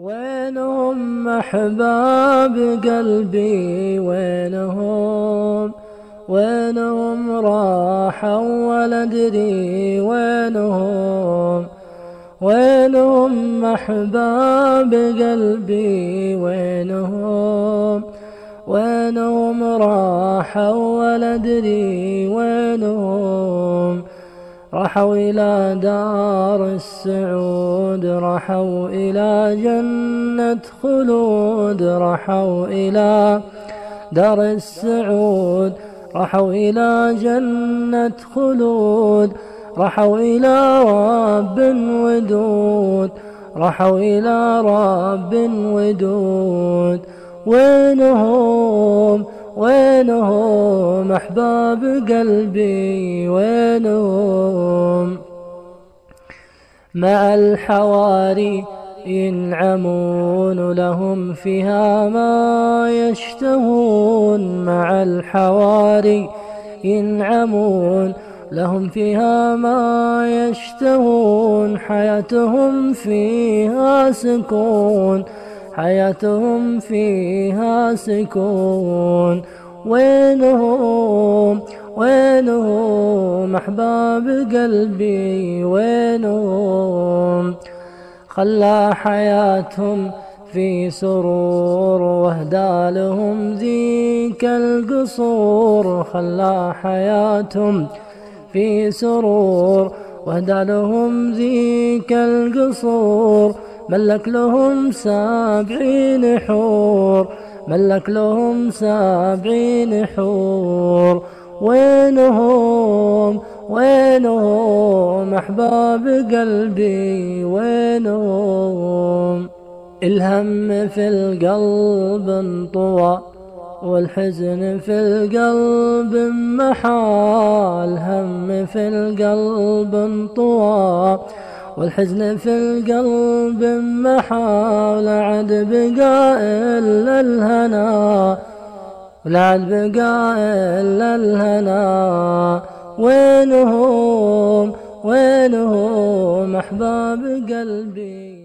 وينهم أحباب قلبي وينهم وينهم راحوا ولا أدري وينهم وينهم أحباب قلبي وينهم وينهم راحوا ولا أدري وينهم. رحوا إلى دار السعود رحوا إلى جنة خلود رحوا إلى دار السعود رحوا إلى جنة خلود رحوا إلى رب ودود رحوا إلى رب ودود وينهم وينهم أحباب قلبي وينهم مع الحواري ينعمون لهم فيها ما يشتهون مع الحواري ينعمون لهم فيها ما يشتهون حياتهم فيها سكون حياتهم فيها سكون. وينهم؟ وينهم؟ أحباب قلبي وينهم؟ خلى حياتهم في سرور واهدى لهم ذيك القصور. خلى حياتهم في سرور واهدى لهم ذيك القصور. ملك لهم سبعين حور ملك لهم سبعين حور. وينهم؟ وينهم؟ أحباب قلبي وينهم؟ الهم في القلب انطوى والحزن في القلب محى. الهم في القلب انطوى. والحزن في القلب محى ولا عاد بقى إلا الهنا ولا عاد بقى إلا الهنا. وينهم؟ وينهم؟ أحباب قلبي.